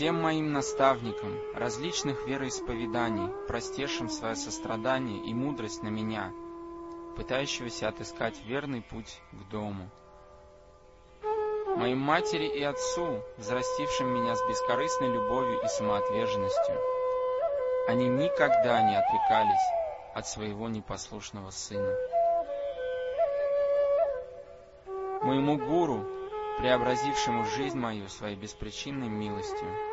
всем моим наставникам различных вероисповеданий, простершим свое сострадание и мудрость на меня, пытающегося отыскать верный путь к дому. Моим матери и отцу, взрастившим меня с бескорыстной любовью и самоотверженностью, они никогда не отрекались от своего непослушного сына. Моему гуру, преобразившему жизнь мою своей беспричинной милостью.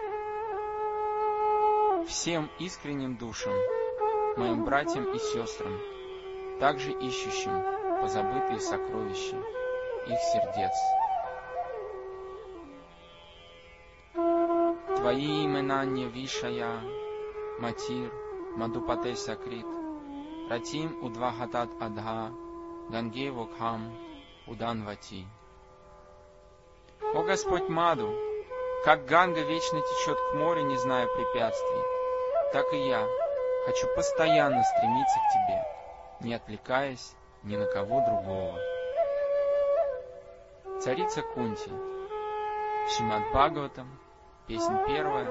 Всем искренним душам, моим братьям и сестрам, также ищущим позабытые сокровища их сердец. Твои имена не вишая, Матир, Мадупате Сакрит, Ратим Удвахатат Адха, Ганге Вокхам, Уданвати. О Господь Маду, как Ганга вечно течет к морю, не зная препятствий, так и я хочу постоянно стремиться к Тебе, не отвлекаясь ни на кого другого. Царица Кунти. Шимат Бхагаватам, песня первая,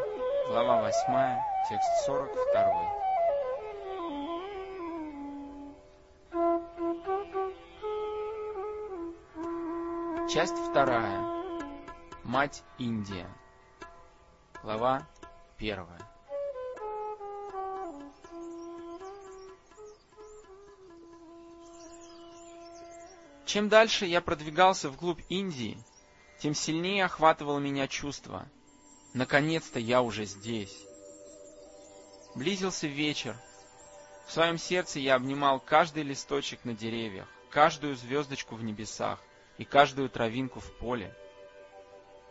глава восьмая, текст сорок второй. Часть вторая. Мать Индия. Глава первая. Чем дальше я продвигался вглубь Индии, тем сильнее охватывало меня чувство. Наконец-то я уже здесь. Близился вечер. В своем сердце я обнимал каждый листочек на деревьях, каждую звездочку в небесах и каждую травинку в поле.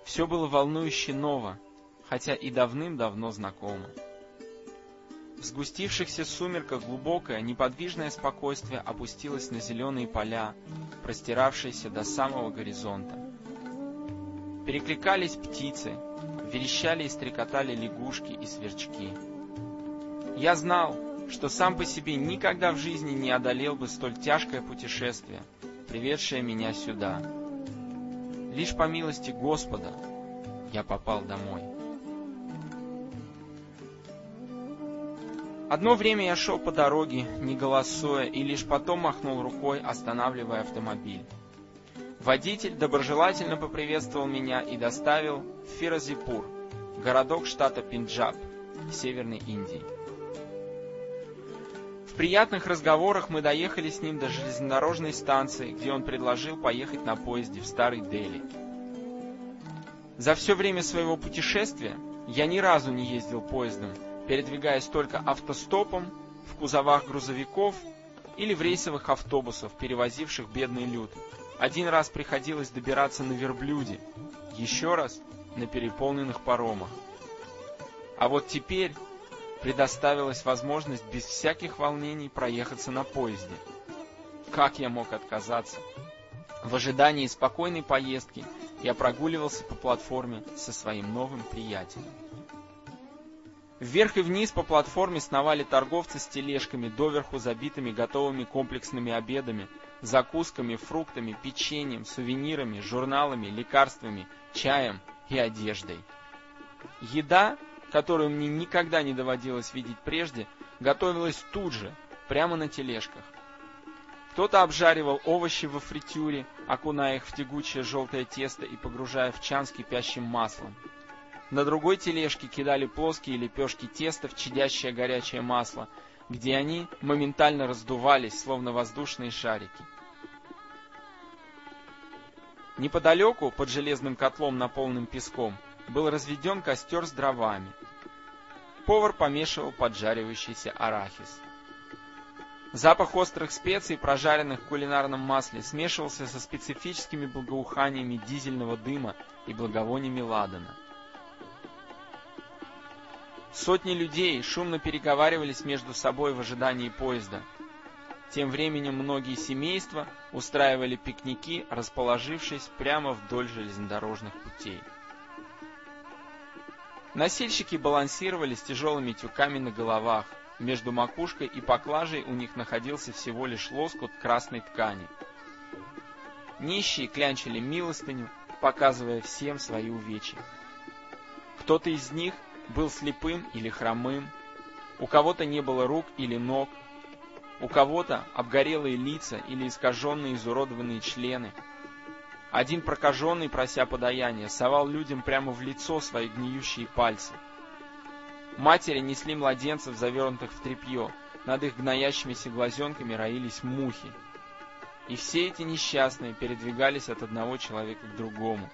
Все было волнующе ново, хотя и давным-давно знакомо. В сгустившихся сумерках глубокое, неподвижное спокойствие опустилось на зеленые поля, простиравшиеся до самого горизонта. Перекликались птицы, верещали и стрекотали лягушки и сверчки. Я знал, что сам по себе никогда в жизни не одолел бы столь тяжкое путешествие, приведшее меня сюда. Лишь по милости Господа я попал домой. Одно время я шел по дороге, не голосуя, и лишь потом махнул рукой, останавливая автомобиль. Водитель доброжелательно поприветствовал меня и доставил в Фиразипур, городок штата Пенджаб, в Северной Индии. В приятных разговорах мы доехали с ним до железнодорожной станции, где он предложил поехать на поезде в Старый Дели. За все время своего путешествия я ни разу не ездил поездом, передвигаясь только автостопом, в кузовах грузовиков или в рейсовых автобусах, перевозивших бедный люд. Один раз приходилось добираться на верблюде, еще раз на переполненных паромах. А вот теперь предоставилась возможность без всяких волнений проехаться на поезде. Как я мог отказаться? В ожидании спокойной поездки я прогуливался по платформе со своим новым приятелем. Вверх и вниз по платформе сновали торговцы с тележками, доверху забитыми готовыми комплексными обедами, закусками, фруктами, печеньем, сувенирами, журналами, лекарствами, чаем и одеждой. Еда, которую мне никогда не доводилось видеть прежде, готовилась тут же, прямо на тележках. Кто-то обжаривал овощи во фритюре, окуная их в тягучее желтое тесто и погружая в чан с кипящим маслом. На другой тележке кидали плоские лепешки теста в чадящее горячее масло, где они моментально раздувались, словно воздушные шарики. Неподалеку, под железным котлом, наполненным песком, был разведен костер с дровами. Повар помешивал поджаривающийся арахис. Запах острых специй, прожаренных в кулинарном масле, смешивался со специфическими благоуханиями дизельного дыма и благовониями ладана. Сотни людей шумно переговаривались между собой в ожидании поезда. Тем временем многие семейства устраивали пикники, расположившись прямо вдоль железнодорожных путей. Носильщики балансировали с тяжелыми тюками на головах, между макушкой и поклажей у них находился всего лишь лоскут красной ткани. Нищие клянчили милостыню, показывая всем свои увечья. Кто-то из них был слепым или хромым, у кого-то не было рук или ног, у кого-то обгорелые лица или искаженные изуродованные члены. Один прокаженный, прося подаяния, совал людям прямо в лицо свои гниющие пальцы. Матери несли младенцев, завернутых в тряпье, над их гноящимися глазенками роились мухи. И все эти несчастные передвигались от одного человека к другому.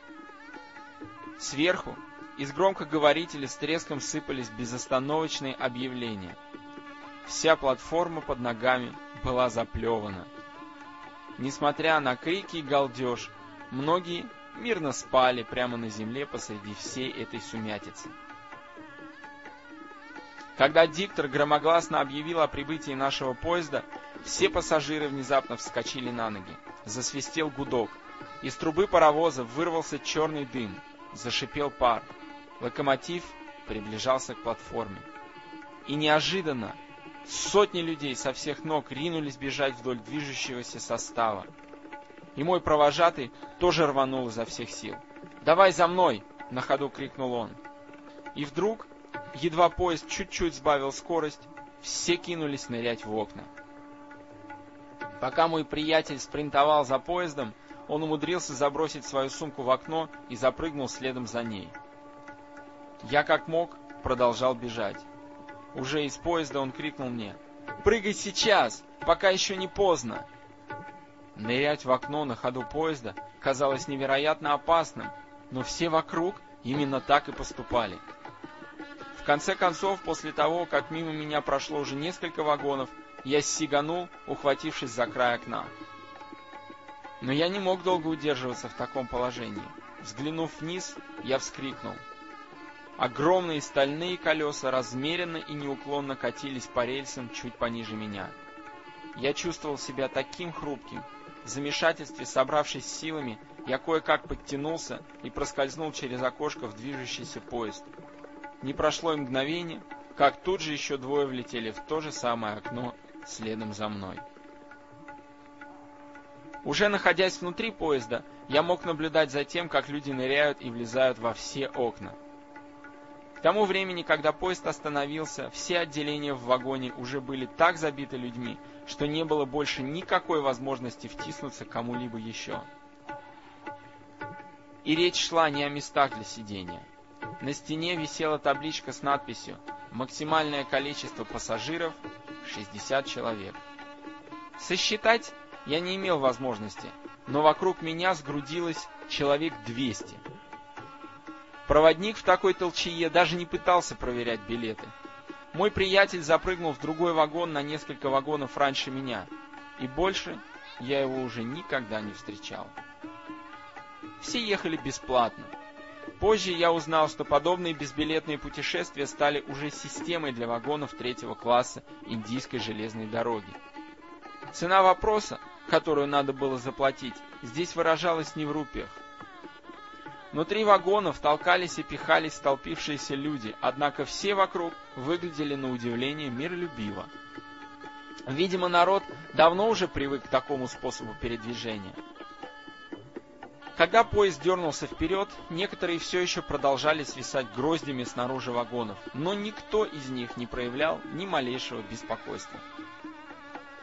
Сверху из громкоговорителя с треском сыпались безостановочные объявления. Вся платформа под ногами была заплевана. Несмотря на крики и галдеж, многие мирно спали прямо на земле посреди всей этой сумятицы. Когда диктор громогласно объявил о прибытии нашего поезда, все пассажиры внезапно вскочили на ноги. Засвистел гудок. Из трубы паровоза вырвался черный дым. Зашипел пар. Локомотив приближался к платформе. И неожиданно сотни людей со всех ног ринулись бежать вдоль движущегося состава. И мой провожатый тоже рванул изо всех сил. «Давай за мной!» — на ходу крикнул он. И вдруг Едва поезд чуть-чуть сбавил скорость, все кинулись нырять в окна. Пока мой приятель спринтовал за поездом, он умудрился забросить свою сумку в окно и запрыгнул следом за ней. Я как мог продолжал бежать. Уже из поезда он крикнул мне «Прыгай сейчас, пока еще не поздно!» Нырять в окно на ходу поезда казалось невероятно опасным, но все вокруг именно так и поступали. В конце концов, после того, как мимо меня прошло уже несколько вагонов, я сиганул, ухватившись за край окна. Но я не мог долго удерживаться в таком положении. Взглянув вниз, я вскрикнул. Огромные стальные колеса размеренно и неуклонно катились по рельсам чуть пониже меня. Я чувствовал себя таким хрупким. В замешательстве, собравшись силами, я кое-как подтянулся и проскользнул через окошко в движущийся поезд. Не прошло и мгновение, как тут же еще двое влетели в то же самое окно следом за мной. Уже находясь внутри поезда, я мог наблюдать за тем, как люди ныряют и влезают во все окна. К тому времени, когда поезд остановился, все отделения в вагоне уже были так забиты людьми, что не было больше никакой возможности втиснуться кому-либо еще. И речь шла не о местах для сидения. На стене висела табличка с надписью «Максимальное количество пассажиров – 60 человек». Сосчитать я не имел возможности, но вокруг меня сгрудилось человек 200. Проводник в такой толчее даже не пытался проверять билеты. Мой приятель запрыгнул в другой вагон на несколько вагонов раньше меня, и больше я его уже никогда не встречал. Все ехали бесплатно, Позже я узнал, что подобные безбилетные путешествия стали уже системой для вагонов третьего класса индийской железной дороги. Цена вопроса, которую надо было заплатить, здесь выражалась не в рупиях. Внутри вагонов толкались и пихались столпившиеся люди, однако все вокруг выглядели на удивление миролюбиво. Видимо, народ давно уже привык к такому способу передвижения. Когда поезд дернулся вперед, некоторые все еще продолжали свисать гроздями снаружи вагонов, но никто из них не проявлял ни малейшего беспокойства.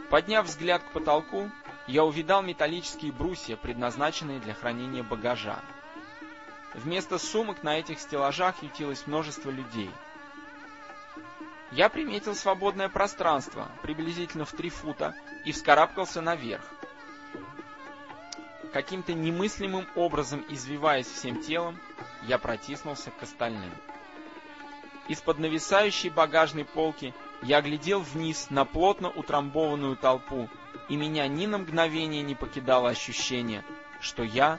Подняв взгляд к потолку, я увидал металлические брусья, предназначенные для хранения багажа. Вместо сумок на этих стеллажах ютилось множество людей. Я приметил свободное пространство, приблизительно в три фута, и вскарабкался наверх. Каким-то немыслимым образом извиваясь всем телом, я протиснулся к остальным. Из-под нависающей багажной полки я глядел вниз на плотно утрамбованную толпу, и меня ни на мгновение не покидало ощущение, что я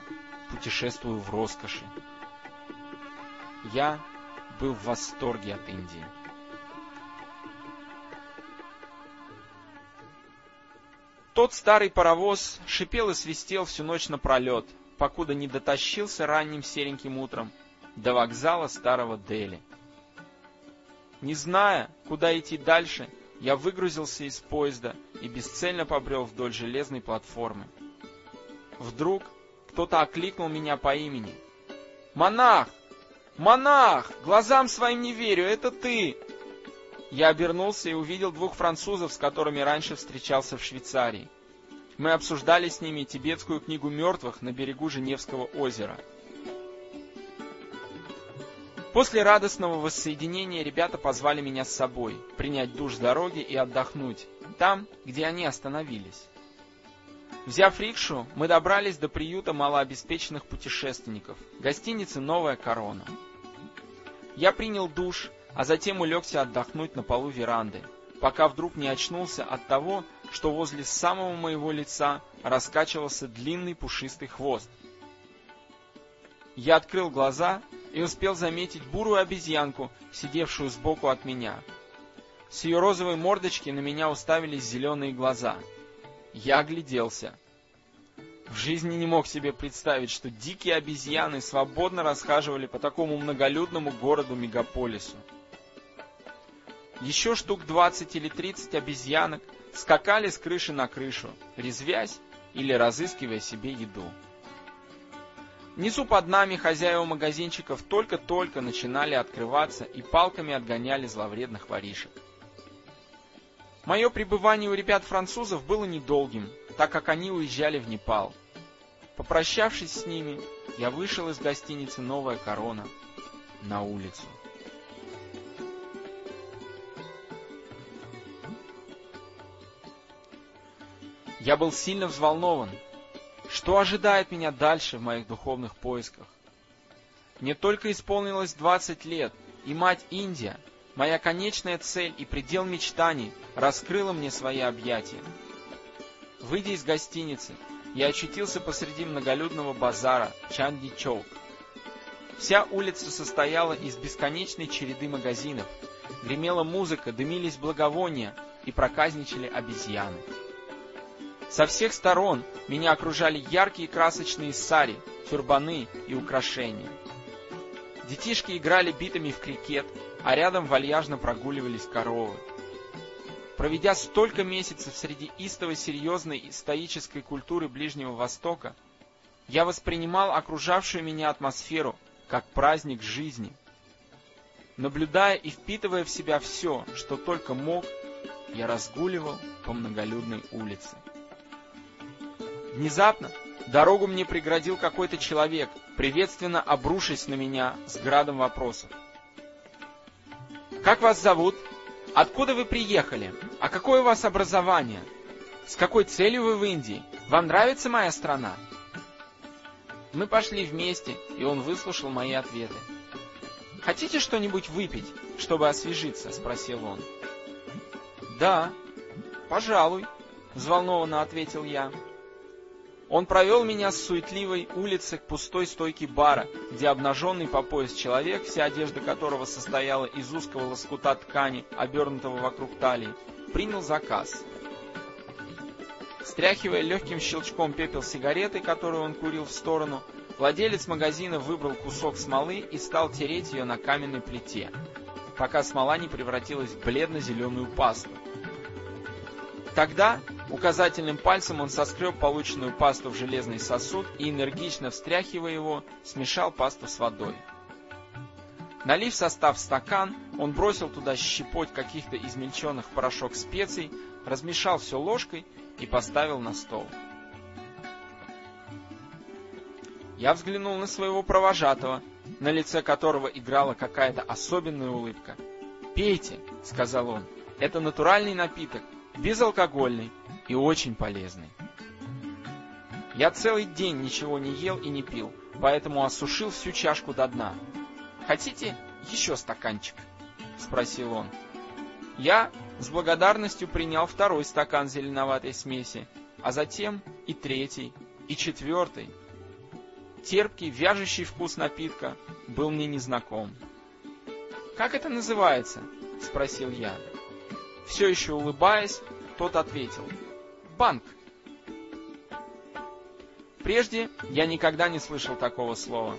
путешествую в роскоши. Я был в восторге от Индии. Тот старый паровоз шипел и свистел всю ночь напролет, покуда не дотащился ранним сереньким утром до вокзала старого Дели. Не зная, куда идти дальше, я выгрузился из поезда и бесцельно побрел вдоль железной платформы. Вдруг кто-то окликнул меня по имени. «Монах! «Монах! Глазам своим не верю, это ты!» Я обернулся и увидел двух французов, с которыми раньше встречался в Швейцарии. Мы обсуждали с ними тибетскую книгу мертвых на берегу Женевского озера. После радостного воссоединения ребята позвали меня с собой, принять душ с дороги и отдохнуть, там, где они остановились. Взяв рикшу, мы добрались до приюта малообеспеченных путешественников, гостиницы «Новая корона». Я принял душ, а затем улегся отдохнуть на полу веранды, пока вдруг не очнулся от того, что возле самого моего лица раскачивался длинный пушистый хвост. Я открыл глаза и успел заметить бурую обезьянку, сидевшую сбоку от меня. С ее розовой мордочки на меня уставились зеленые глаза. Я огляделся. В жизни не мог себе представить, что дикие обезьяны свободно расхаживали по такому многолюдному городу-мегаполису. Еще штук 20 или 30 обезьянок скакали с крыши на крышу, резвясь или разыскивая себе еду. Внизу под нами хозяева магазинчиков только-только начинали открываться и палками отгоняли зловредных воришек. Мое пребывание у ребят-французов было недолгим, так как они уезжали в Непал. Попрощавшись с ними, я вышел из гостиницы «Новая корона» на улицу. Я был сильно взволнован. Что ожидает меня дальше в моих духовных поисках? Мне только исполнилось 20 лет, и мать Индия, моя конечная цель и предел мечтаний, раскрыла мне свои объятия. Выйдя из гостиницы, я очутился посреди многолюдного базара Чанди-Чоук. Вся улица состояла из бесконечной череды магазинов. Гремела музыка, дымились благовония и проказничали обезьяны. Со всех сторон меня окружали яркие красочные сари, тюрбаны и украшения. Детишки играли битами в крикет, а рядом вальяжно прогуливались коровы. Проведя столько месяцев среди истово серьезной и стоической культуры Ближнего Востока, я воспринимал окружавшую меня атмосферу как праздник жизни. Наблюдая и впитывая в себя все, что только мог, я разгуливал по многолюдной улице. Внезапно дорогу мне преградил какой-то человек, приветственно обрушившись на меня с градом вопросов. «Как вас зовут? Откуда вы приехали? А какое у вас образование? С какой целью вы в Индии? Вам нравится моя страна?» Мы пошли вместе, и он выслушал мои ответы. «Хотите что-нибудь выпить, чтобы освежиться?» — спросил он. «Да, пожалуй», — взволнованно ответил я. Он провел меня с суетливой улицы к пустой стойке бара, где обнаженный по пояс человек, вся одежда которого состояла из узкого лоскута ткани, обернутого вокруг талии, принял заказ. Стряхивая легким щелчком пепел сигареты, которую он курил в сторону, владелец магазина выбрал кусок смолы и стал тереть ее на каменной плите, пока смола не превратилась в бледно-зеленую пасту. Тогда Указательным пальцем он соскреб полученную пасту в железный сосуд и, энергично встряхивая его, смешал пасту с водой. Налив состав в стакан, он бросил туда щепоть каких-то измельченных порошок специй, размешал все ложкой и поставил на стол. Я взглянул на своего провожатого, на лице которого играла какая-то особенная улыбка. «Пейте», — сказал он, — «это натуральный напиток, безалкогольный, и очень полезный. Я целый день ничего не ел и не пил, поэтому осушил всю чашку до дна. «Хотите еще стаканчик?» — спросил он. Я с благодарностью принял второй стакан зеленоватой смеси, а затем и третий, и четвертый. Терпкий, вяжущий вкус напитка был мне незнаком. «Как это называется?» — спросил я. Все еще улыбаясь, тот ответил — банк. Прежде я никогда не слышал такого слова.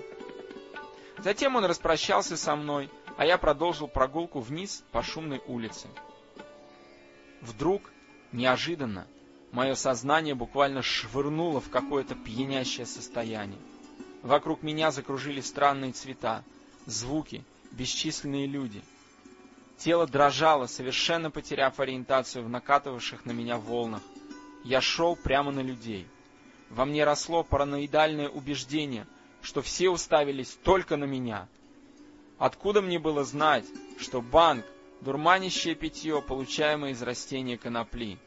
Затем он распрощался со мной, а я продолжил прогулку вниз по шумной улице. Вдруг, неожиданно, мое сознание буквально швырнуло в какое-то пьянящее состояние. Вокруг меня закружили странные цвета. звуки, бесчисленные люди. Тело дрожало, совершенно потеряв ориентацию в накатывавших на меня волнах. Я шел прямо на людей. Во мне росло параноидальное убеждение, что все уставились только на меня. Откуда мне было знать, что банк — дурманящее питье, получаемое из растения конопли?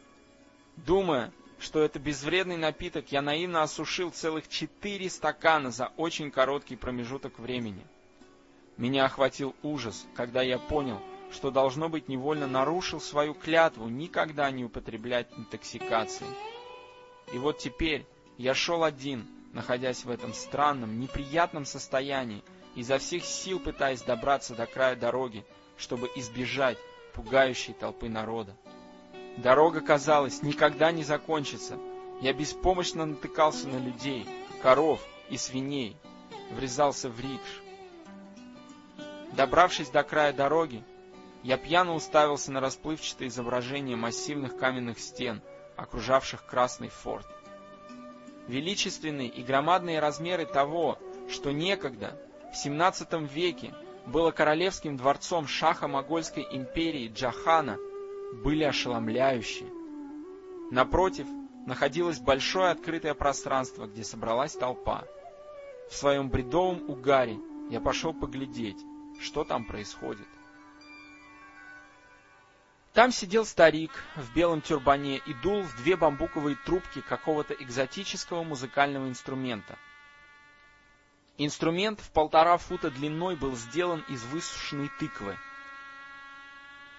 Думая, что это безвредный напиток, я наивно осушил целых четыре стакана за очень короткий промежуток времени. Меня охватил ужас, когда я понял, что, должно быть, невольно нарушил свою клятву никогда не употреблять интоксикации. И вот теперь я шел один, находясь в этом странном, неприятном состоянии, изо всех сил пытаясь добраться до края дороги, чтобы избежать пугающей толпы народа. Дорога, казалось, никогда не закончится. Я беспомощно натыкался на людей, коров и свиней, врезался в рикш. Добравшись до края дороги, я пьяно уставился на расплывчатое изображение массивных каменных стен, окружавших Красный форт. Величественные и громадные размеры того, что некогда, в XVII веке, было королевским дворцом шаха Могольской империи Джахана – были ошеломляющие. Напротив находилось большое открытое пространство, где собралась толпа. В своем бредовом угаре я пошел поглядеть, что там происходит. Там сидел старик в белом тюрбане и дул в две бамбуковые трубки какого-то экзотического музыкального инструмента. Инструмент в полтора фута длиной был сделан из высушенной тыквы,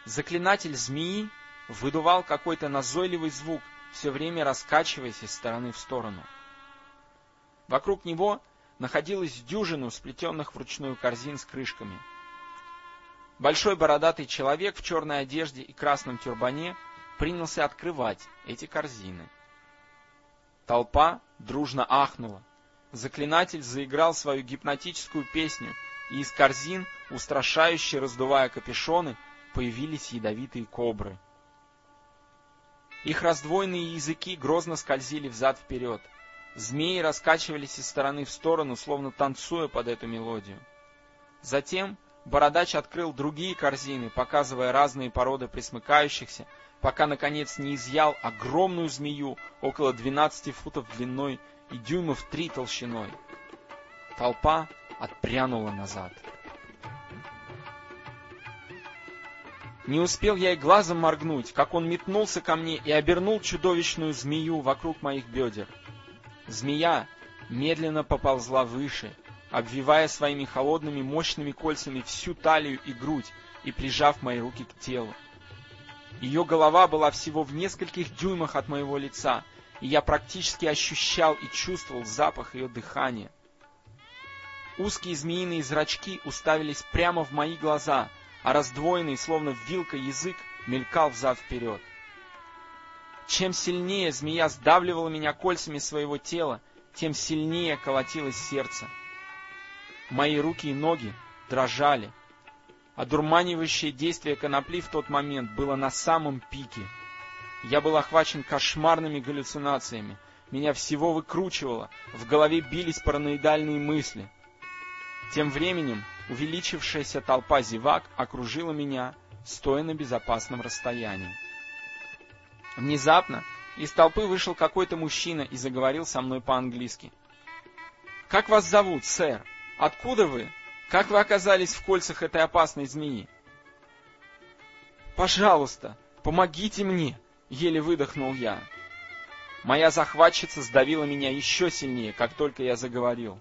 Заклинатель змеи выдувал какой-то назойливый звук, все время раскачиваясь из стороны в сторону. Вокруг него находилась дюжина сплетенных вручную корзин с крышками. Большой бородатый человек в черной одежде и красном тюрбане принялся открывать эти корзины. Толпа дружно ахнула. Заклинатель заиграл свою гипнотическую песню, и из корзин, устрашающе раздувая капюшоны, появились ядовитые кобры. Их раздвоенные языки грозно скользили взад-вперед. Змеи раскачивались из стороны в сторону, словно танцуя под эту мелодию. Затем бородач открыл другие корзины, показывая разные породы присмыкающихся, пока, наконец, не изъял огромную змею около 12 футов длиной и дюймов три толщиной. Толпа отпрянула назад. Не успел я и глазом моргнуть, как он метнулся ко мне и обернул чудовищную змею вокруг моих бедер. Змея медленно поползла выше, обвивая своими холодными мощными кольцами всю талию и грудь и прижав мои руки к телу. Ее голова была всего в нескольких дюймах от моего лица, и я практически ощущал и чувствовал запах ее дыхания. Узкие змеиные зрачки уставились прямо в мои глаза — а раздвоенный, словно вилка, язык мелькал взад-вперед. Чем сильнее змея сдавливала меня кольцами своего тела, тем сильнее колотилось сердце. Мои руки и ноги дрожали. Одурманивающее действие конопли в тот момент было на самом пике. Я был охвачен кошмарными галлюцинациями. Меня всего выкручивало, в голове бились параноидальные мысли. Тем временем Увеличившаяся толпа зевак окружила меня, стоя на безопасном расстоянии. Внезапно из толпы вышел какой-то мужчина и заговорил со мной по-английски. «Как вас зовут, сэр? Откуда вы? Как вы оказались в кольцах этой опасной змеи?» «Пожалуйста, помогите мне!» — еле выдохнул я. Моя захватчица сдавила меня еще сильнее, как только я заговорил.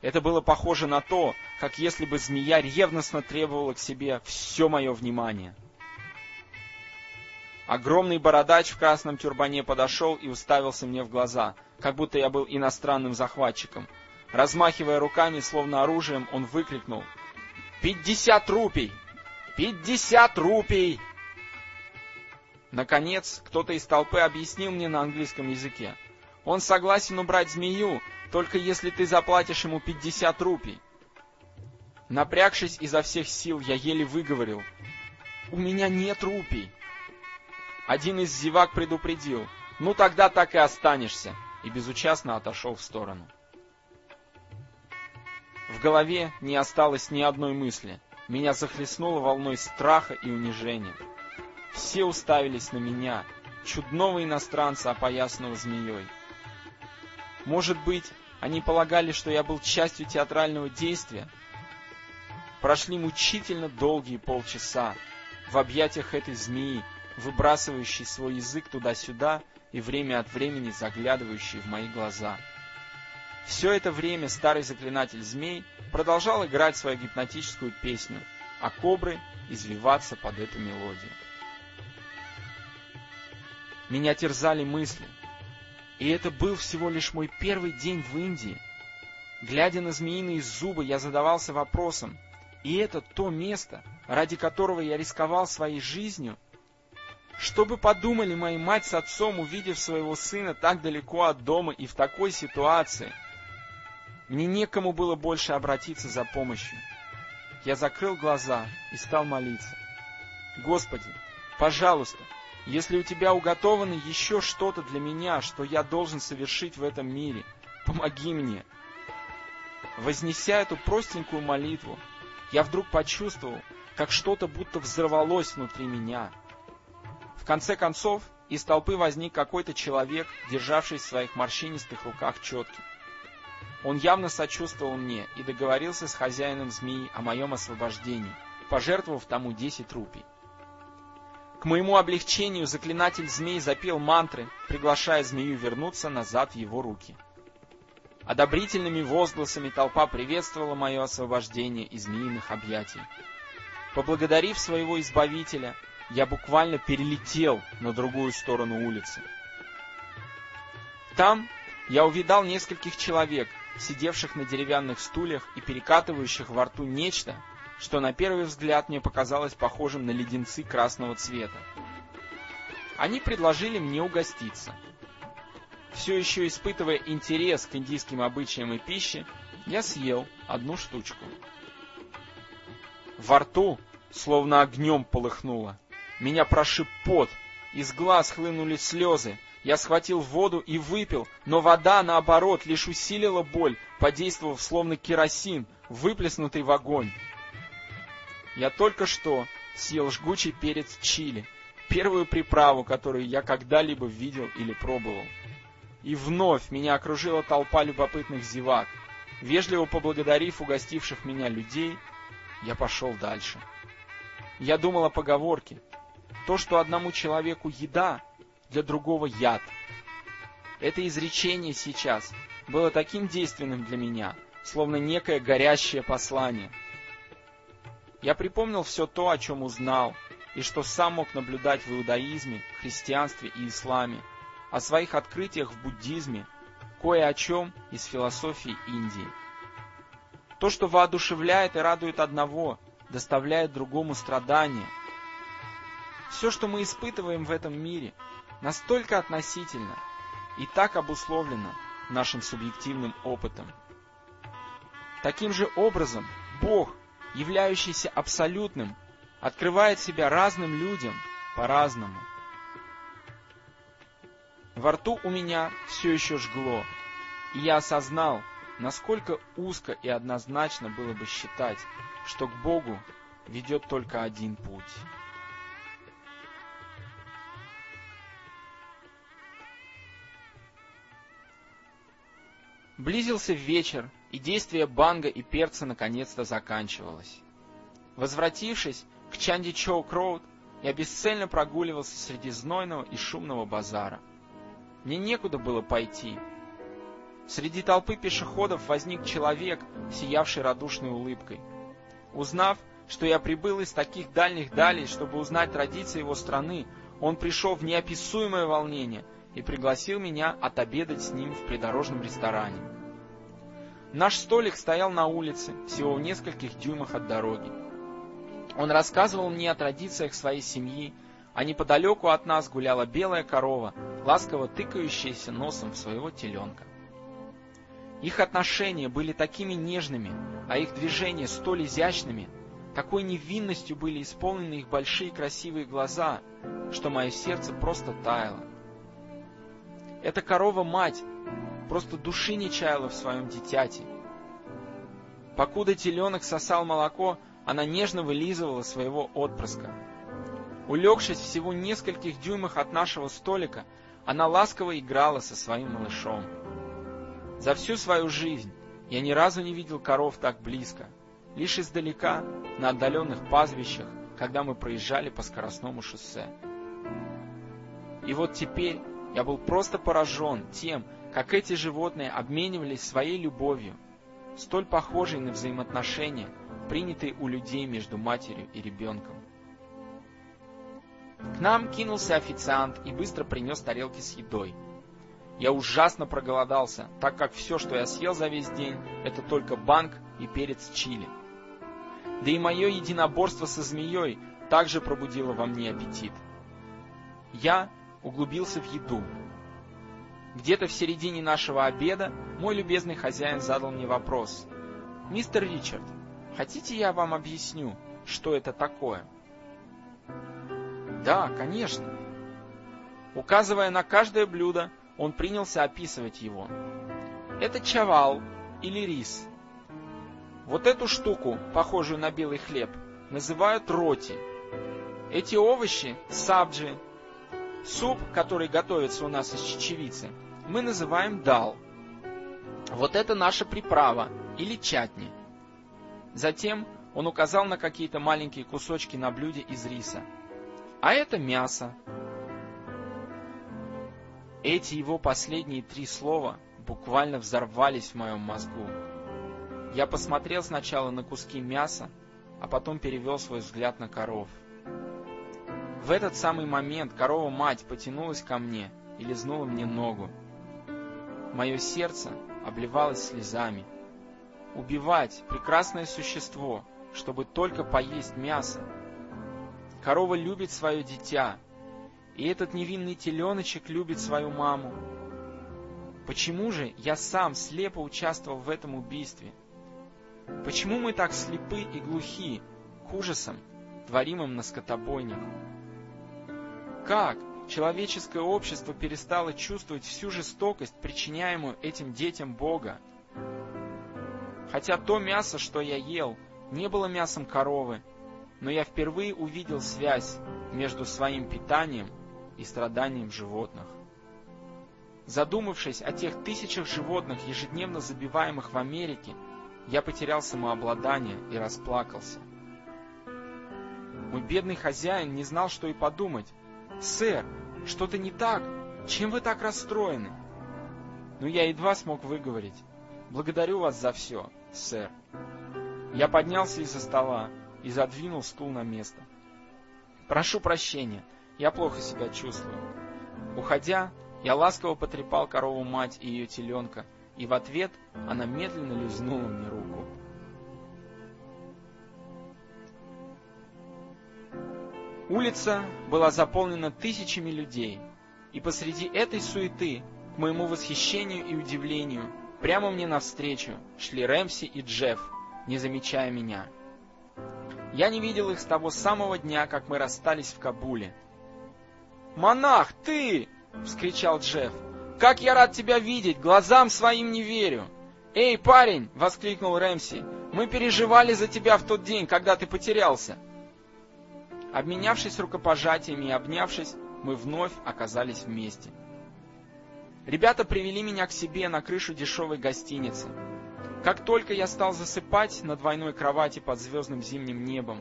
Это было похоже на то, как если бы змея ревностно требовала к себе все мое внимание. Огромный бородач в красном тюрбане подошел и уставился мне в глаза, как будто я был иностранным захватчиком. Размахивая руками, словно оружием, он выкрикнул «Пятьдесят рупий! Пятьдесят рупий!» Наконец, кто-то из толпы объяснил мне на английском языке. Он согласен убрать змею, только если ты заплатишь ему 50 рупий. Напрягшись изо всех сил, я еле выговорил. У меня нет рупий. Один из зевак предупредил. Ну тогда так и останешься. И безучастно отошел в сторону. В голове не осталось ни одной мысли. Меня захлестнуло волной страха и унижения. Все уставились на меня, чудного иностранца, опоясанного змеей. Может быть, они полагали, что я был частью театрального действия? Прошли мучительно долгие полчаса в объятиях этой змеи, выбрасывающей свой язык туда-сюда и время от времени заглядывающей в мои глаза. Все это время старый заклинатель змей продолжал играть свою гипнотическую песню, а кобры извиваться под эту мелодию. Меня терзали мысли. И это был всего лишь мой первый день в Индии. Глядя на змеиные зубы, я задавался вопросом, и это то место, ради которого я рисковал своей жизнью? Что бы подумали мои мать с отцом, увидев своего сына так далеко от дома и в такой ситуации? Мне некому было больше обратиться за помощью. Я закрыл глаза и стал молиться. Господи, пожалуйста, если у тебя уготовано еще что-то для меня, что я должен совершить в этом мире, помоги мне. Вознеся эту простенькую молитву, я вдруг почувствовал, как что-то будто взорвалось внутри меня. В конце концов, из толпы возник какой-то человек, державший в своих морщинистых руках четки. Он явно сочувствовал мне и договорился с хозяином змеи о моем освобождении, пожертвовав тому 10 рупий. К моему облегчению заклинатель змей запел мантры, приглашая змею вернуться назад в его руки. Одобрительными возгласами толпа приветствовала мое освобождение из змеиных объятий. Поблагодарив своего избавителя, я буквально перелетел на другую сторону улицы. Там я увидал нескольких человек, сидевших на деревянных стульях и перекатывающих во рту нечто, что на первый взгляд мне показалось похожим на леденцы красного цвета. Они предложили мне угоститься. Все еще испытывая интерес к индийским обычаям и пище, я съел одну штучку. Во рту словно огнем полыхнуло. Меня прошиб пот, из глаз хлынули слезы. Я схватил воду и выпил, но вода, наоборот, лишь усилила боль, подействовав словно керосин, выплеснутый в огонь. Я только что съел жгучий перец чили, первую приправу, которую я когда-либо видел или пробовал. И вновь меня окружила толпа любопытных зевак. Вежливо поблагодарив угостивших меня людей, я пошел дальше. Я думал о поговорке. То, что одному человеку еда, для другого яд. Это изречение сейчас было таким действенным для меня, словно некое горящее послание — я припомнил все то, о чем узнал, и что сам мог наблюдать в иудаизме, христианстве и исламе, о своих открытиях в буддизме, кое о чем из философии Индии. То, что воодушевляет и радует одного, доставляет другому страдания. Все, что мы испытываем в этом мире, настолько относительно и так обусловлено нашим субъективным опытом. Таким же образом, Бог являющийся абсолютным, открывает себя разным людям по-разному. Во рту у меня все еще жгло, и я осознал, насколько узко и однозначно было бы считать, что к Богу ведет только один путь. Близился вечер, и действие банга и перца наконец-то заканчивалось. Возвратившись к Чанди Чоук Роуд, я бесцельно прогуливался среди знойного и шумного базара. Мне некуда было пойти. Среди толпы пешеходов возник человек, сиявший радушной улыбкой. Узнав, что я прибыл из таких дальних далей, чтобы узнать традиции его страны, он пришел в неописуемое волнение и пригласил меня отобедать с ним в придорожном ресторане. Наш столик стоял на улице, всего в нескольких дюймах от дороги. Он рассказывал мне о традициях своей семьи, а неподалеку от нас гуляла белая корова, ласково тыкающаяся носом в своего теленка. Их отношения были такими нежными, а их движения столь изящными, такой невинностью были исполнены их большие красивые глаза, что мое сердце просто таяло. Эта корова-мать просто души не чаяла в своем дитяти. Покуда теленок сосал молоко, она нежно вылизывала своего отпрыска. Улегшись всего нескольких дюймах от нашего столика, она ласково играла со своим малышом. За всю свою жизнь я ни разу не видел коров так близко, лишь издалека, на отдаленных пастбищах, когда мы проезжали по скоростному шоссе. И вот теперь я был просто поражен тем, как эти животные обменивались своей любовью, столь похожей на взаимоотношения, принятые у людей между матерью и ребенком. К нам кинулся официант и быстро принес тарелки с едой. Я ужасно проголодался, так как все, что я съел за весь день, это только банк и перец чили. Да и мое единоборство со змеей также пробудило во мне аппетит. Я углубился в еду. Где-то в середине нашего обеда мой любезный хозяин задал мне вопрос. «Мистер Ричард, хотите я вам объясню, что это такое?» «Да, конечно». Указывая на каждое блюдо, он принялся описывать его. «Это чавал или рис. Вот эту штуку, похожую на белый хлеб, называют роти. Эти овощи – сабджи, Суп, который готовится у нас из чечевицы, мы называем дал. Вот это наша приправа или чатни. Затем он указал на какие-то маленькие кусочки на блюде из риса. А это мясо. Эти его последние три слова буквально взорвались в моем мозгу. Я посмотрел сначала на куски мяса, а потом перевел свой взгляд на коров. В этот самый момент корова-мать потянулась ко мне и лизнула мне ногу. Мое сердце обливалось слезами. Убивать прекрасное существо, чтобы только поесть мясо. Корова любит свое дитя, и этот невинный теленочек любит свою маму. Почему же я сам слепо участвовал в этом убийстве? Почему мы так слепы и глухи к ужасам, творимым на скотобойниках? Как человеческое общество перестало чувствовать всю жестокость, причиняемую этим детям Бога? Хотя то мясо, что я ел, не было мясом коровы, но я впервые увидел связь между своим питанием и страданием животных. Задумавшись о тех тысячах животных, ежедневно забиваемых в Америке, я потерял самообладание и расплакался. Мой бедный хозяин не знал, что и подумать, «Сэр, что-то не так? Чем вы так расстроены?» Но я едва смог выговорить. «Благодарю вас за все, сэр». Я поднялся из-за стола и задвинул стул на место. «Прошу прощения, я плохо себя чувствую». Уходя, я ласково потрепал корову мать и ее теленка, и в ответ она медленно лизнула мне руку. Улица была заполнена тысячами людей, и посреди этой суеты, к моему восхищению и удивлению, прямо мне навстречу шли Рэмси и Джефф, не замечая меня. Я не видел их с того самого дня, как мы расстались в Кабуле. «Монах, ты!» — вскричал Джефф. «Как я рад тебя видеть! Глазам своим не верю!» «Эй, парень!» — воскликнул Рэмси. «Мы переживали за тебя в тот день, когда ты потерялся!» Обменявшись рукопожатиями и обнявшись, мы вновь оказались вместе. Ребята привели меня к себе на крышу дешевой гостиницы. Как только я стал засыпать на двойной кровати под звездным зимним небом,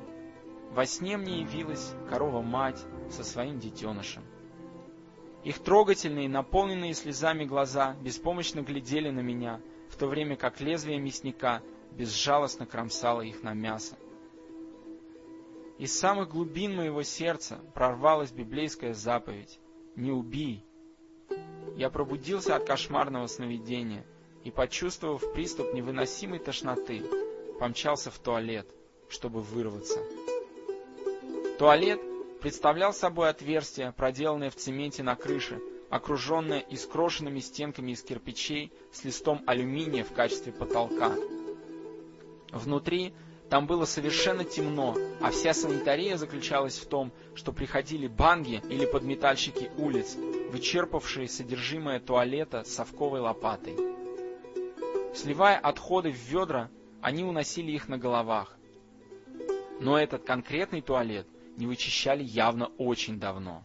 во сне мне явилась корова-мать со своим детенышем. Их трогательные, наполненные слезами глаза беспомощно глядели на меня, в то время как лезвие мясника безжалостно кромсало их на мясо. Из самых глубин моего сердца прорвалась библейская заповедь «Не убий». Я пробудился от кошмарного сновидения и, почувствовав приступ невыносимой тошноты, помчался в туалет, чтобы вырваться. Туалет представлял собой отверстие, проделанное в цементе на крыше, окруженное искрошенными стенками из кирпичей с листом алюминия в качестве потолка. Внутри там было совершенно темно, а вся санитария заключалась в том, что приходили банги или подметальщики улиц, вычерпавшие содержимое туалета совковой лопатой. Сливая отходы в ведра, они уносили их на головах. Но этот конкретный туалет не вычищали явно очень давно.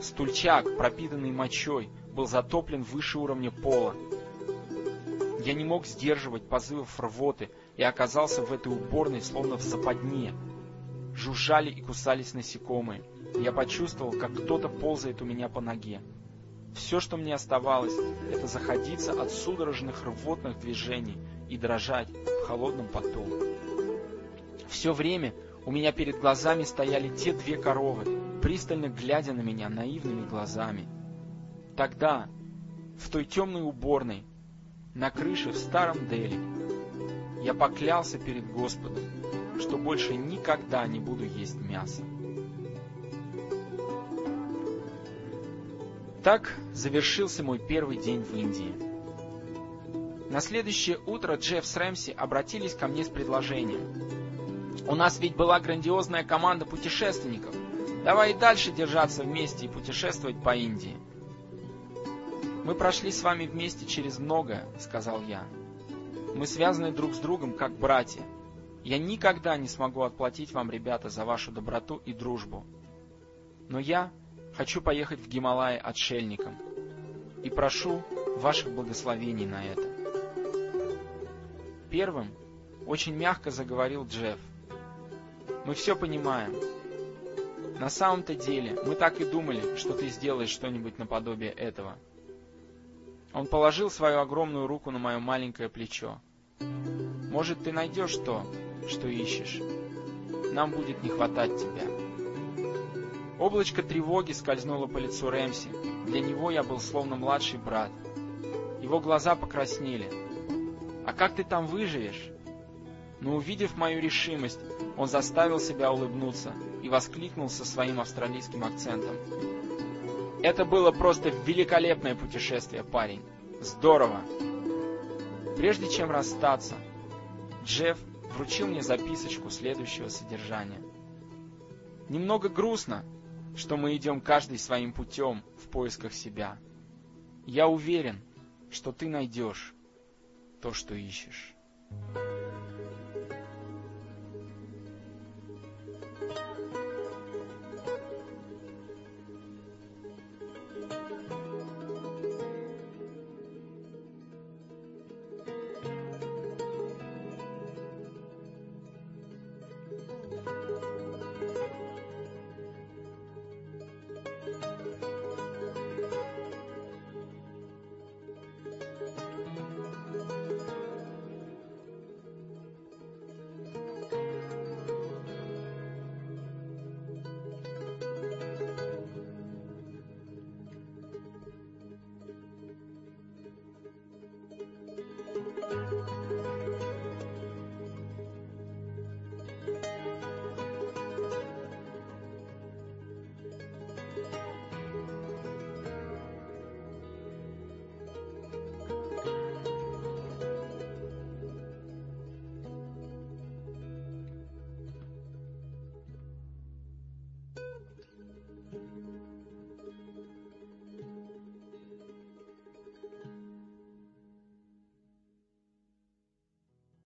Стульчак, пропитанный мочой, был затоплен выше уровня пола. Я не мог сдерживать позывов рвоты и оказался в этой уборной словно в западне. Жужжали и кусались насекомые. Я почувствовал, как кто-то ползает у меня по ноге. Все, что мне оставалось, это заходиться от судорожных рвотных движений и дрожать в холодном поту. Все время у меня перед глазами стояли те две коровы, пристально глядя на меня наивными глазами. Тогда, в той темной уборной, на крыше в старом Дели, я поклялся перед Господом, что больше никогда не буду есть мясо. Так завершился мой первый день в Индии. На следующее утро Джефф с Рэмси обратились ко мне с предложением. «У нас ведь была грандиозная команда путешественников. Давай и дальше держаться вместе и путешествовать по Индии». «Мы прошли с вами вместе через многое», — сказал я. «Мы связаны друг с другом, как братья. Я никогда не смогу отплатить вам, ребята, за вашу доброту и дружбу. Но я Хочу поехать в Гималаи отшельником и прошу ваших благословений на это. Первым очень мягко заговорил Джефф. Мы все понимаем. На самом-то деле мы так и думали, что ты сделаешь что-нибудь наподобие этого. Он положил свою огромную руку на мое маленькое плечо. Может, ты найдешь то, что ищешь. Нам будет не хватать тебя. Облачко тревоги скользнуло по лицу Рэмси. Для него я был словно младший брат. Его глаза покраснели. «А как ты там выживешь?» Но увидев мою решимость, он заставил себя улыбнуться и воскликнул со своим австралийским акцентом. «Это было просто великолепное путешествие, парень! Здорово!» Прежде чем расстаться, Джефф вручил мне записочку следующего содержания. «Немного грустно, что мы идем каждый своим путем в поисках себя. Я уверен, что ты найдешь то, что ищешь.